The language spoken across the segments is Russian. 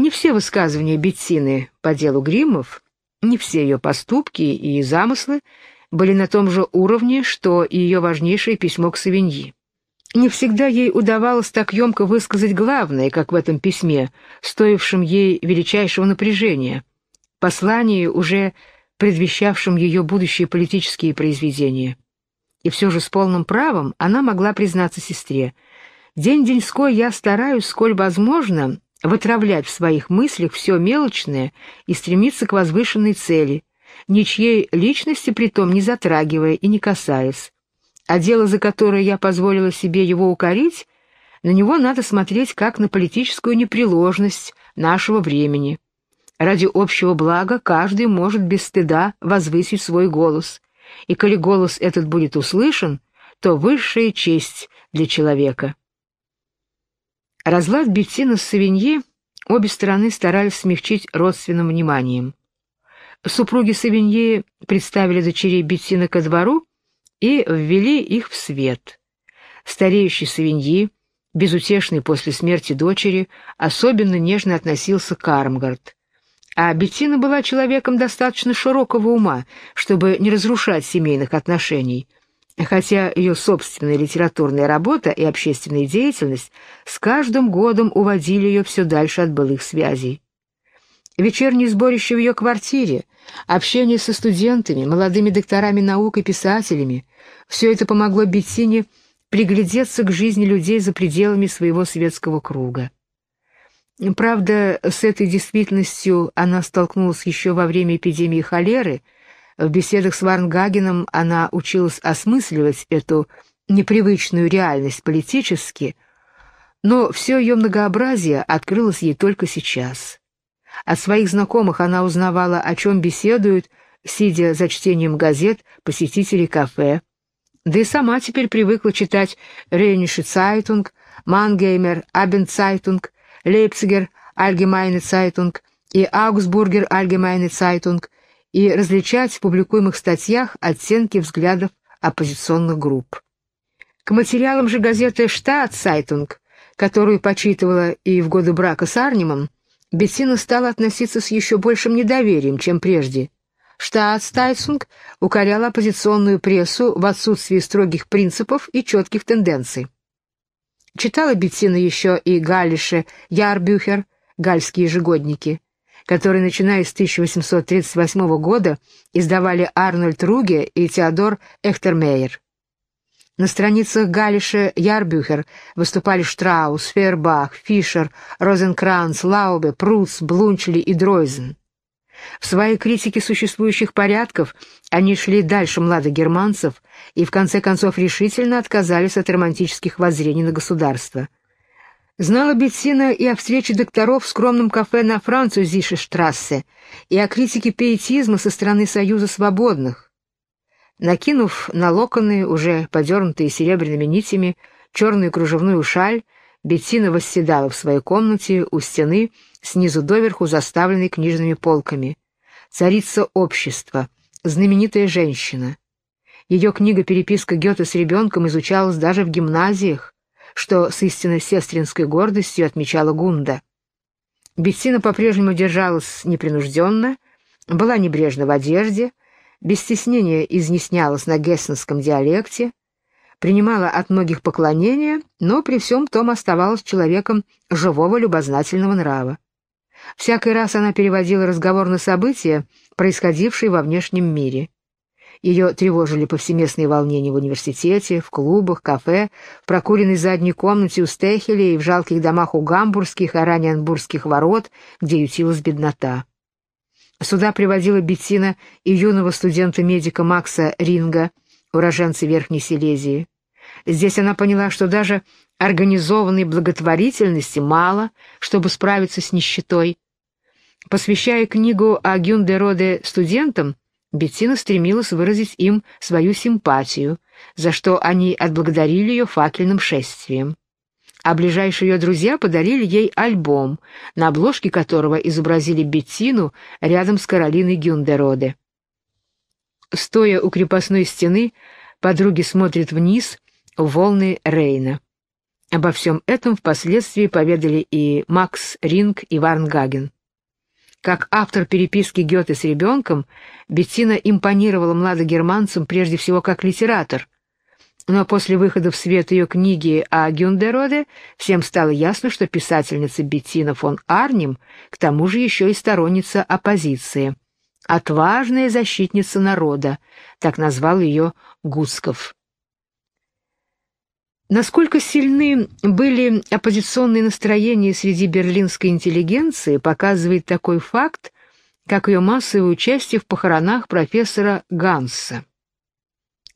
Не все высказывания Беттины по делу Гриммов, не все ее поступки и замыслы были на том же уровне, что и ее важнейшее письмо к Савиньи. Не всегда ей удавалось так емко высказать главное, как в этом письме, стоившем ей величайшего напряжения, послание, уже предвещавшем ее будущие политические произведения. И все же с полным правом она могла признаться сестре. «День-деньской я стараюсь, сколь возможно, вытравлять в своих мыслях все мелочное и стремиться к возвышенной цели, ничьей личности притом не затрагивая и не касаясь а дело, за которое я позволила себе его укорить, на него надо смотреть как на политическую непреложность нашего времени. Ради общего блага каждый может без стыда возвысить свой голос, и коли голос этот будет услышан, то высшая честь для человека. Разлад Беттина с Савиньи обе стороны старались смягчить родственным вниманием. Супруги Савиньи представили дочерей Беттина ко двору, и ввели их в свет. Стареющий Савиньи, безутешный после смерти дочери, особенно нежно относился к Армгард. А Беттина была человеком достаточно широкого ума, чтобы не разрушать семейных отношений, хотя ее собственная литературная работа и общественная деятельность с каждым годом уводили ее все дальше от былых связей. Вечерние сборища в ее квартире, общение со студентами, молодыми докторами наук и писателями — все это помогло Беттине приглядеться к жизни людей за пределами своего светского круга. Правда, с этой действительностью она столкнулась еще во время эпидемии холеры. В беседах с Варнгагеном она училась осмысливать эту непривычную реальность политически, но все ее многообразие открылось ей только сейчас. От своих знакомых она узнавала, о чем беседуют, сидя за чтением газет, посетители кафе. Да и сама теперь привыкла читать Рейнише Цайтунг, Мангеймер Абендцайтунг, Лейпцигер, Альгемайне Цайтунг и Аугсбургер Альгемайне Цайтунг и различать в публикуемых статьях оттенки взглядов оппозиционных групп. К материалам же газеты «Штаатсцайтунг», которую почитывала и в годы брака с Арнимом, Беттина стала относиться с еще большим недоверием, чем прежде. Штаатсцайтунг укорял оппозиционную прессу в отсутствии строгих принципов и четких тенденций. Читала Беттина еще и Галлише Ярбюхер, гальские ежегодники, которые, начиная с 1838 года, издавали Арнольд Руге и Теодор Эхтермейер. На страницах Галиша Ярбюхер выступали Штраус, Фейербах, Фишер, Розенкранц, Лаубе, Пруц, Блунчли и Дройзен. В своей критике существующих порядков они шли дальше младогерманцев и в конце концов решительно отказались от романтических воззрений на государство. Знала Беттина и о встрече докторов в скромном кафе на Французише-штрассе, и о критике пиетизма со стороны Союза свободных. Накинув на локоны, уже подернутые серебряными нитями, черную кружевную шаль, Беттина восседала в своей комнате у стены, снизу доверху заставленной книжными полками. Царица общества, знаменитая женщина. Ее книга «Переписка Гёте с ребенком» изучалась даже в гимназиях, что с истинно сестринской гордостью отмечала Гунда. Беттина по-прежнему держалась непринужденно, была небрежна в одежде, без стеснения изъяснялась на гессенском диалекте, принимала от многих поклонения, но при всем том оставалась человеком живого любознательного нрава. Всякий раз она переводила разговор на события, происходившие во внешнем мире. Ее тревожили повсеместные волнения в университете, в клубах, кафе, в прокуренной задней комнате у Стехеля и в жалких домах у гамбургских и раненбургских ворот, где ютилась беднота. Сюда приводила Беттина и юного студента-медика Макса Ринга, уроженца Верхней Силезии. Здесь она поняла, что даже организованной благотворительности мало, чтобы справиться с нищетой. Посвящая книгу о Гюндероде студентам, Беттина стремилась выразить им свою симпатию, за что они отблагодарили ее факельным шествием а ближайшие ее друзья подарили ей альбом, на обложке которого изобразили Беттину рядом с Каролиной Гюндероде. Стоя у крепостной стены, подруги смотрят вниз в волны Рейна. Обо всем этом впоследствии поведали и Макс Ринг и Варнгаген. Как автор переписки Гёте с ребенком, Беттина импонировала младогерманцам прежде всего как литератор. Но после выхода в свет ее книги о Гюндероде всем стало ясно, что писательница Беттина фон Арнем к тому же еще и сторонница оппозиции. «Отважная защитница народа», так назвал ее Гусков. Насколько сильны были оппозиционные настроения среди берлинской интеллигенции, показывает такой факт, как ее массовое участие в похоронах профессора Ганса.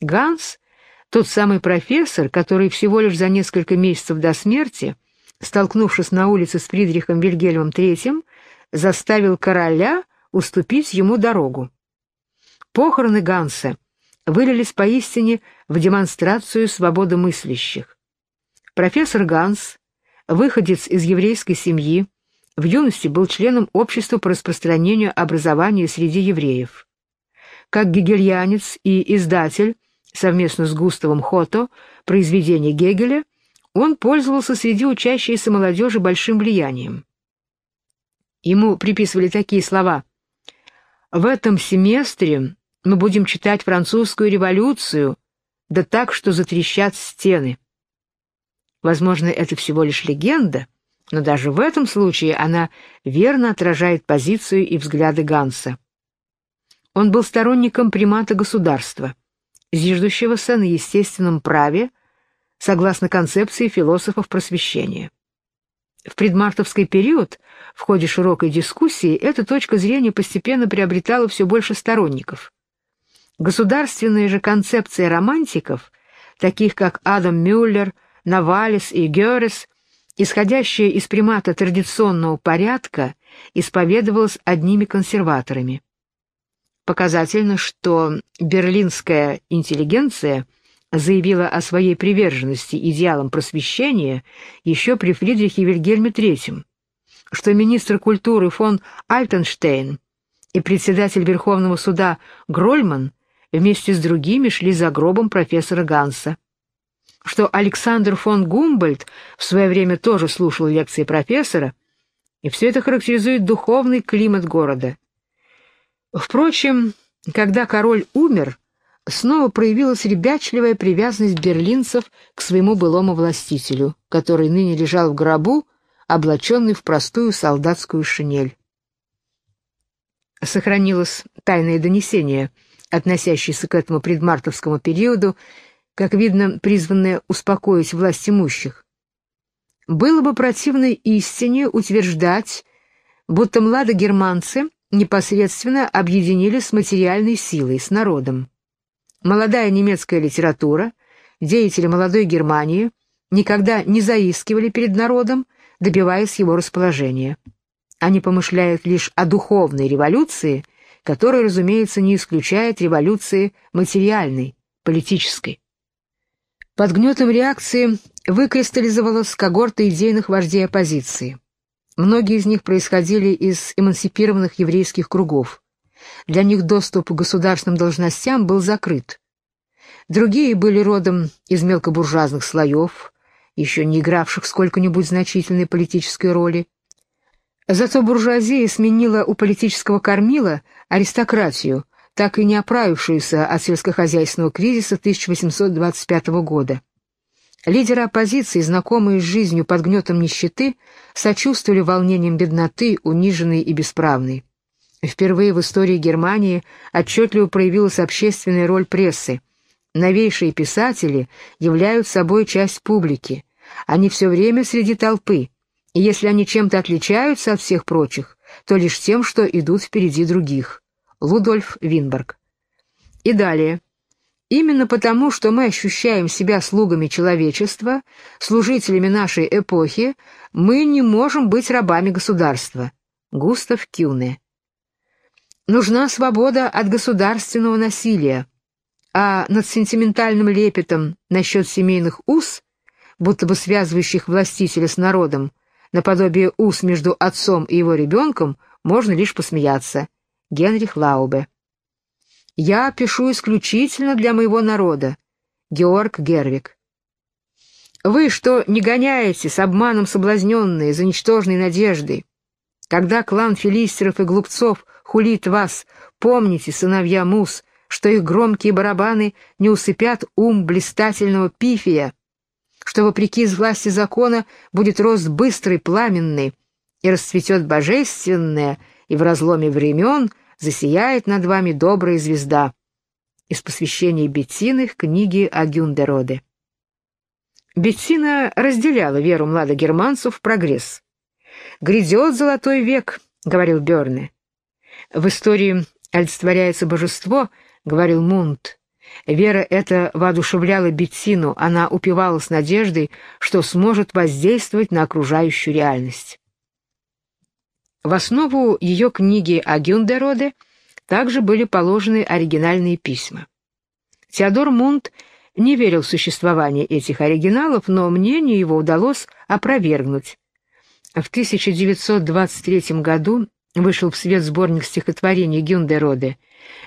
Ганс — тот самый профессор, который всего лишь за несколько месяцев до смерти, столкнувшись на улице с Фридрихом Вильгельмом III, заставил короля уступить ему дорогу. Похороны Ганса вылились поистине в демонстрацию свободомыслящих. Профессор Ганс, выходец из еврейской семьи, в юности был членом общества по распространению образования среди евреев. Как гегельянец и издатель, совместно с Густавом Хото, произведений Гегеля, он пользовался среди учащейся молодежи большим влиянием. Ему приписывали такие слова «В этом семестре мы будем читать французскую революцию, да так, что затрещат стены. Возможно, это всего лишь легенда, но даже в этом случае она верно отражает позицию и взгляды Ганса. Он был сторонником примата государства, зиждущегося на естественном праве, согласно концепции философов просвещения. В предмартовский период, в ходе широкой дискуссии, эта точка зрения постепенно приобретала все больше сторонников. Государственная же концепция романтиков, таких как Адам Мюллер, Навалис и Геррес, исходящая из примата традиционного порядка, исповедовалась одними консерваторами. Показательно, что берлинская интеллигенция заявила о своей приверженности идеалам просвещения еще при Фридрихе Вильгельме III, что министр культуры фон Альтенштейн и председатель Верховного суда Грольман вместе с другими шли за гробом профессора Ганса. Что Александр фон Гумбольд в свое время тоже слушал лекции профессора, и все это характеризует духовный климат города. Впрочем, когда король умер, снова проявилась ребячливая привязанность берлинцев к своему былому властителю, который ныне лежал в гробу, облаченный в простую солдатскую шинель. Сохранилось тайное донесение — относящийся к этому предмартовскому периоду, как видно, призванное успокоить власть имущих. Было бы противной истине утверждать, будто младогерманцы непосредственно объединились с материальной силой, с народом. Молодая немецкая литература, деятели молодой Германии никогда не заискивали перед народом, добиваясь его расположения. Они помышляют лишь о духовной революции – который, разумеется, не исключает революции материальной, политической. Под гнетом реакции выкристаллизовалась когорта идейных вождей оппозиции. Многие из них происходили из эмансипированных еврейских кругов. Для них доступ к государственным должностям был закрыт. Другие были родом из мелкобуржуазных слоев, еще не игравших сколько-нибудь значительной политической роли, Зато буржуазия сменила у политического кормила аристократию, так и не оправившуюся от сельскохозяйственного кризиса 1825 года. Лидеры оппозиции, знакомые с жизнью под гнетом нищеты, сочувствовали волнениям бедноты, униженной и бесправной. Впервые в истории Германии отчетливо проявилась общественная роль прессы. Новейшие писатели являются собой часть публики. Они все время среди толпы – и если они чем-то отличаются от всех прочих, то лишь тем, что идут впереди других. Лудольф Винберг. И далее. Именно потому, что мы ощущаем себя слугами человечества, служителями нашей эпохи, мы не можем быть рабами государства. Густав Кюне. Нужна свобода от государственного насилия, а над сентиментальным лепетом насчет семейных уз, будто бы связывающих властителя с народом, наподобие уз между отцом и его ребенком, можно лишь посмеяться. Генрих Лаубе. «Я пишу исключительно для моего народа». Георг Гервик. Вы, что не гоняете, с обманом соблазненные, за ничтожной надеждой. Когда клан филистеров и глупцов хулит вас, помните, сыновья Мус, что их громкие барабаны не усыпят ум блистательного пифия, что, вопреки власти закона, будет рост быстрый, пламенный, и расцветет божественное, и в разломе времен засияет над вами добрая звезда. Из посвящения Беттины к книге о Гюндероде. Беттина разделяла веру младогерманцев в прогресс. «Грядет золотой век», — говорил Берне. «В истории олицетворяется божество», — говорил Мунт. Вера эта воодушевляла Беттину, она упивалась надеждой, что сможет воздействовать на окружающую реальность. В основу ее книги о Гюндероде также были положены оригинальные письма. Теодор Мунт не верил в существование этих оригиналов, но мнению его удалось опровергнуть. В 1923 году вышел в свет сборник стихотворений Гюндероде.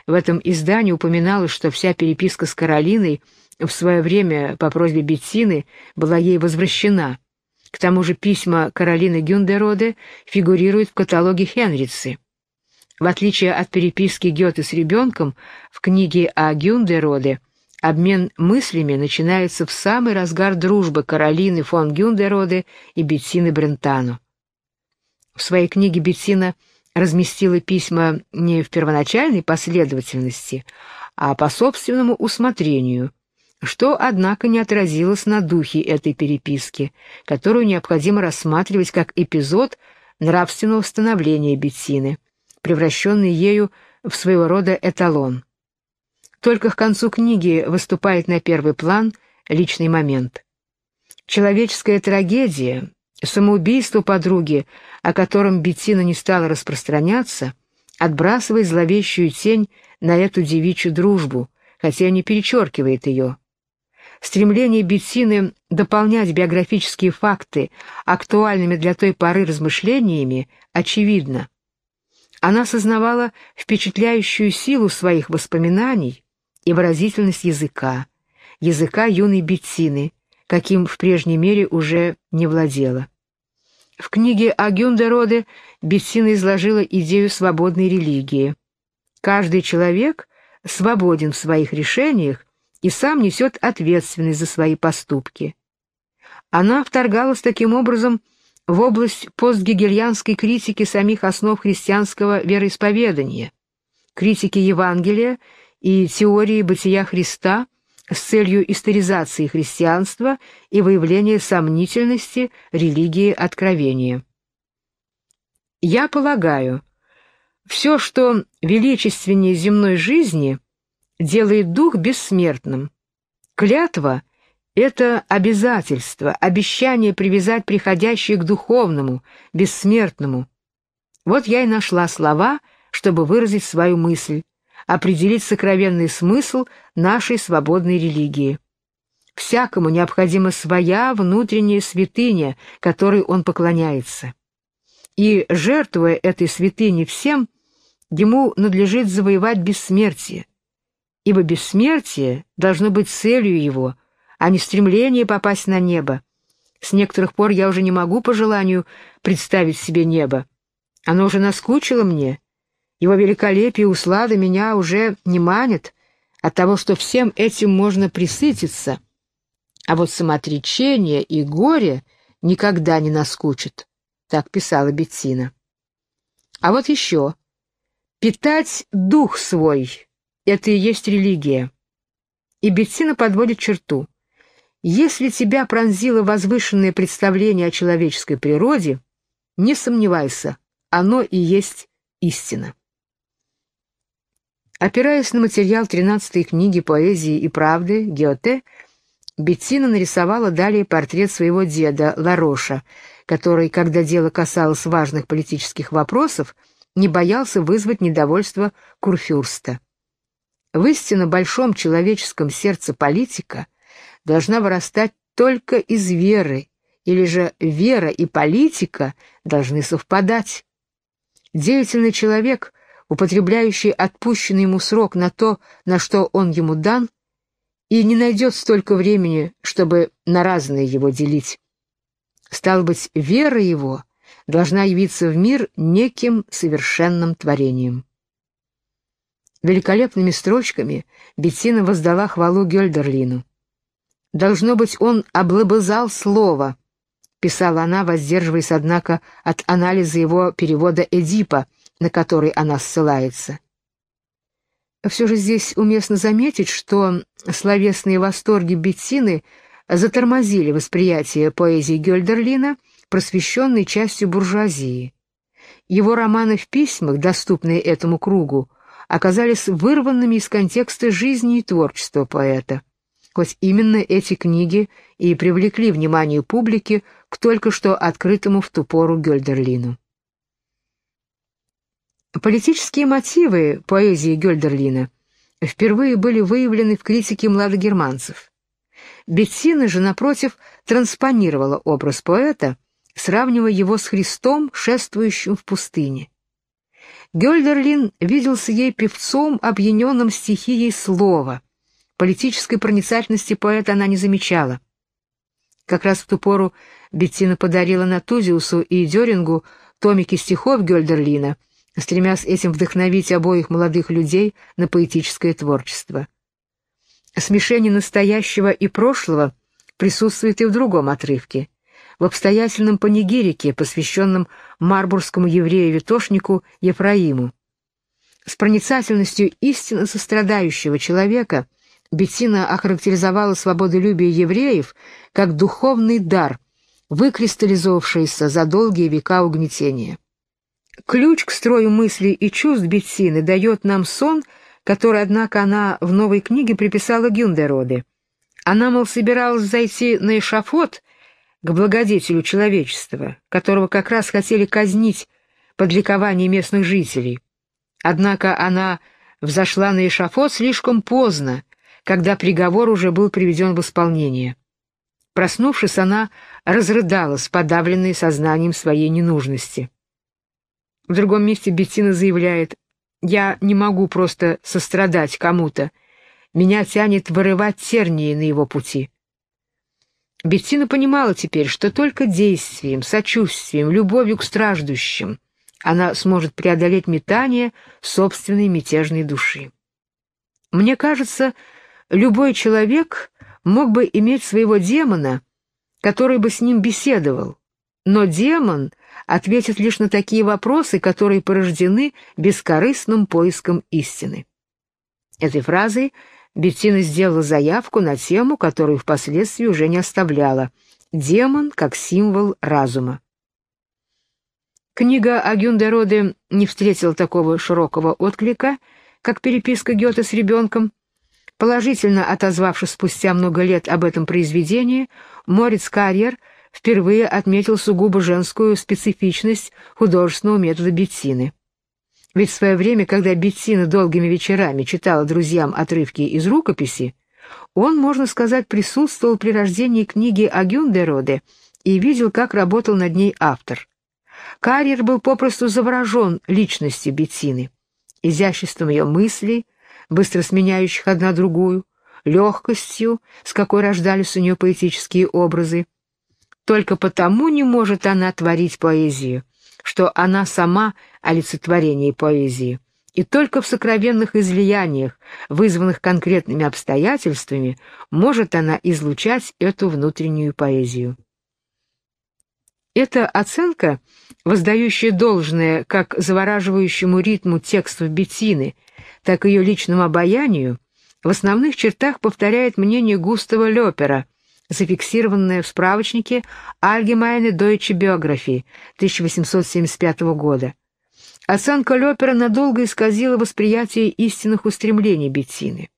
В этом издании упоминалось, что вся переписка с Каролиной в свое время по просьбе Беттины была ей возвращена. К тому же письма Каролины Гюндероде фигурируют в каталоге Хенрицы. В отличие от переписки Гёте с ребенком, в книге о Гюндероде обмен мыслями начинается в самый разгар дружбы Каролины фон Гюндероде и Беттины Брентано. В своей книге Беттина разместила письма не в первоначальной последовательности, а по собственному усмотрению, что, однако, не отразилось на духе этой переписки, которую необходимо рассматривать как эпизод нравственного становления Беттины, превращенный ею в своего рода эталон. Только к концу книги выступает на первый план личный момент. Человеческая трагедия, самоубийство подруги, о котором Беттина не стала распространяться, отбрасывает зловещую тень на эту девичью дружбу, хотя не перечеркивает ее. Стремление Беттины дополнять биографические факты актуальными для той поры размышлениями очевидно. Она сознавала впечатляющую силу своих воспоминаний и выразительность языка, языка юной Беттины, каким в прежней мере уже не владела. В книге о Гюндероде Беттина изложила идею свободной религии. Каждый человек свободен в своих решениях и сам несет ответственность за свои поступки. Она вторгалась таким образом в область постгегельянской критики самих основ христианского вероисповедания, критики Евангелия и теории бытия Христа с целью историзации христианства и выявления сомнительности религии откровения. Я полагаю, все, что величественнее земной жизни, делает дух бессмертным. Клятва — это обязательство, обещание привязать приходящее к духовному, бессмертному. Вот я и нашла слова, чтобы выразить свою мысль, определить сокровенный смысл нашей свободной религии. Всякому необходима своя внутренняя святыня, которой он поклоняется. И, жертвуя этой святыне всем, ему надлежит завоевать бессмертие, ибо бессмертие должно быть целью его, а не стремление попасть на небо. С некоторых пор я уже не могу по желанию представить себе небо. Оно уже наскучило мне, его великолепие и услада меня уже не манят от того, что всем этим можно присытиться. А вот самоотречение и горе никогда не наскучат, так писала Беттина. А вот еще. Питать дух свой — это и есть религия. И Беттина подводит черту. Если тебя пронзило возвышенное представление о человеческой природе, не сомневайся, оно и есть истина. Опираясь на материал 13-й книги поэзии и правды Гёте, Беттина нарисовала далее портрет своего деда Лароша, который, когда дело касалось важных политических вопросов, не боялся вызвать недовольство Курфюрста. В истинно большом человеческом сердце политика должна вырастать только из веры, или же вера и политика должны совпадать. Деятельный человек употребляющий отпущенный ему срок на то, на что он ему дан, и не найдет столько времени, чтобы на разные его делить. Стало быть, вера его должна явиться в мир неким совершенным творением. Великолепными строчками Беттина воздала хвалу Гёльдерлину. «Должно быть, он облобызал слово», — писала она, воздерживаясь, однако, от анализа его перевода Эдипа, на который она ссылается. Все же здесь уместно заметить, что словесные восторги Беттины затормозили восприятие поэзии Гёльдерлина, просвещенной частью буржуазии. Его романы в письмах, доступные этому кругу, оказались вырванными из контекста жизни и творчества поэта, хоть именно эти книги и привлекли внимание публики к только что открытому в ту пору Гёльдерлину. Политические мотивы поэзии Гёльдерлина впервые были выявлены в критике младогерманцев. Беттина же, напротив, транспонировала образ поэта, сравнивая его с Христом, шествующим в пустыне. Гёльдерлин виделся ей певцом, опьяненным стихией слова. Политической проницательности поэта она не замечала. Как раз в ту пору Беттина подарила Натузиусу и Дёрингу томики стихов Гёльдерлина — стремясь этим вдохновить обоих молодых людей на поэтическое творчество. Смешение настоящего и прошлого присутствует и в другом отрывке, в обстоятельном панигирике, посвященном марбургскому еврею-витошнику Ефраиму. С проницательностью истинно сострадающего человека Беттина охарактеризовала свободолюбие евреев как духовный дар, выкристаллизовавшийся за долгие века угнетения. Ключ к строю мыслей и чувств Беттины дает нам сон, который, однако, она в новой книге приписала Гюндероде. Она, мол, собиралась зайти на эшафот к благодетелю человечества, которого как раз хотели казнить под ликование местных жителей. Однако она взошла на эшафот слишком поздно, когда приговор уже был приведен в исполнение. Проснувшись, она разрыдалась, подавленной сознанием своей ненужности. В другом месте Беттина заявляет, «Я не могу просто сострадать кому-то. Меня тянет вырывать тернии на его пути». Беттина понимала теперь, что только действием, сочувствием, любовью к страждущим она сможет преодолеть метание собственной мятежной души. Мне кажется, любой человек мог бы иметь своего демона, который бы с ним беседовал, но демон ответит лишь на такие вопросы, которые порождены бескорыстным поиском истины. Этой фразой Беттина сделала заявку на тему, которую впоследствии уже не оставляла — демон как символ разума. Книга о Гюндероде не встретила такого широкого отклика, как переписка Гёте с ребенком. Положительно отозвавшись спустя много лет об этом произведении, Морец Карьер — впервые отметил сугубо женскую специфичность художественного метода Беттины. Ведь в свое время, когда Беттина долгими вечерами читала друзьям отрывки из рукописи, он, можно сказать, присутствовал при рождении книги о Гюндероде и видел, как работал над ней автор. Карьер был попросту заворожен личностью Беттины, изяществом ее мыслей, быстро сменяющих одна другую, легкостью, с какой рождались у нее поэтические образы, только потому не может она творить поэзию, что она сама олицетворение поэзии, и только в сокровенных излияниях, вызванных конкретными обстоятельствами, может она излучать эту внутреннюю поэзию. Эта оценка, воздающая должное как завораживающему ритму текстов Беттины, так и ее личному обаянию, в основных чертах повторяет мнение Густава Лёпера – зафиксированное в справочнике Allgemeine Deutsche Biographie 1875 года. Оценка Лёпера надолго исказила восприятие истинных устремлений Беттины.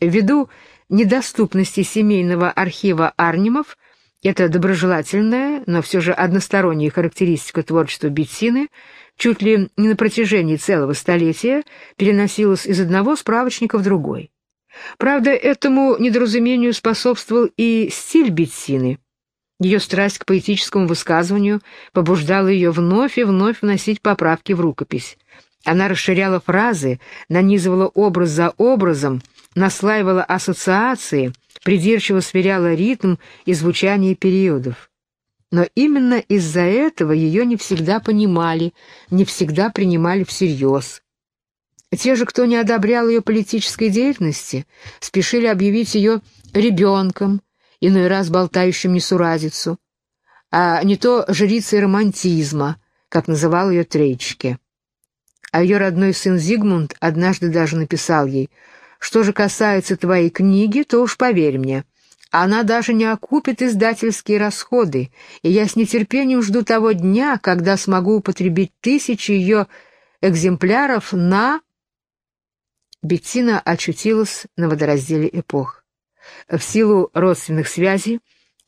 Ввиду недоступности семейного архива Арнимов, эта доброжелательная, но все же односторонняя характеристика творчества Беттины чуть ли не на протяжении целого столетия переносилась из одного справочника в другой. Правда, этому недоразумению способствовал и стиль Беттины. Ее страсть к поэтическому высказыванию побуждала ее вновь и вновь вносить поправки в рукопись. Она расширяла фразы, нанизывала образ за образом, наслаивала ассоциации, придирчиво сверяла ритм и звучание периодов. Но именно из-за этого ее не всегда понимали, не всегда принимали всерьез. Те же, кто не одобрял ее политической деятельности, спешили объявить ее ребенком, иной раз болтающим несуразицу, а не то жрицей романтизма, как называл ее Трейчке. А ее родной сын Зигмунд однажды даже написал ей, «Что же касается твоей книги, то уж поверь мне, она даже не окупит издательские расходы, и я с нетерпением жду того дня, когда смогу употребить тысячи ее экземпляров на...» Беттина очутилась на водоразделе эпох. В силу родственных связей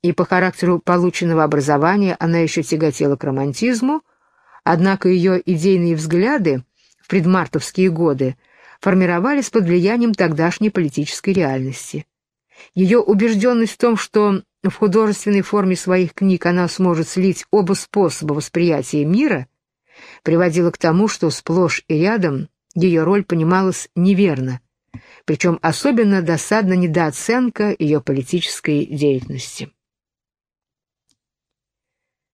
и по характеру полученного образования она еще тяготела к романтизму, однако ее идейные взгляды в предмартовские годы формировались под влиянием тогдашней политической реальности. Ее убежденность в том, что в художественной форме своих книг она сможет слить оба способа восприятия мира, приводила к тому, что сплошь и рядом ее роль понималась неверно, причем особенно досадна недооценка ее политической деятельности.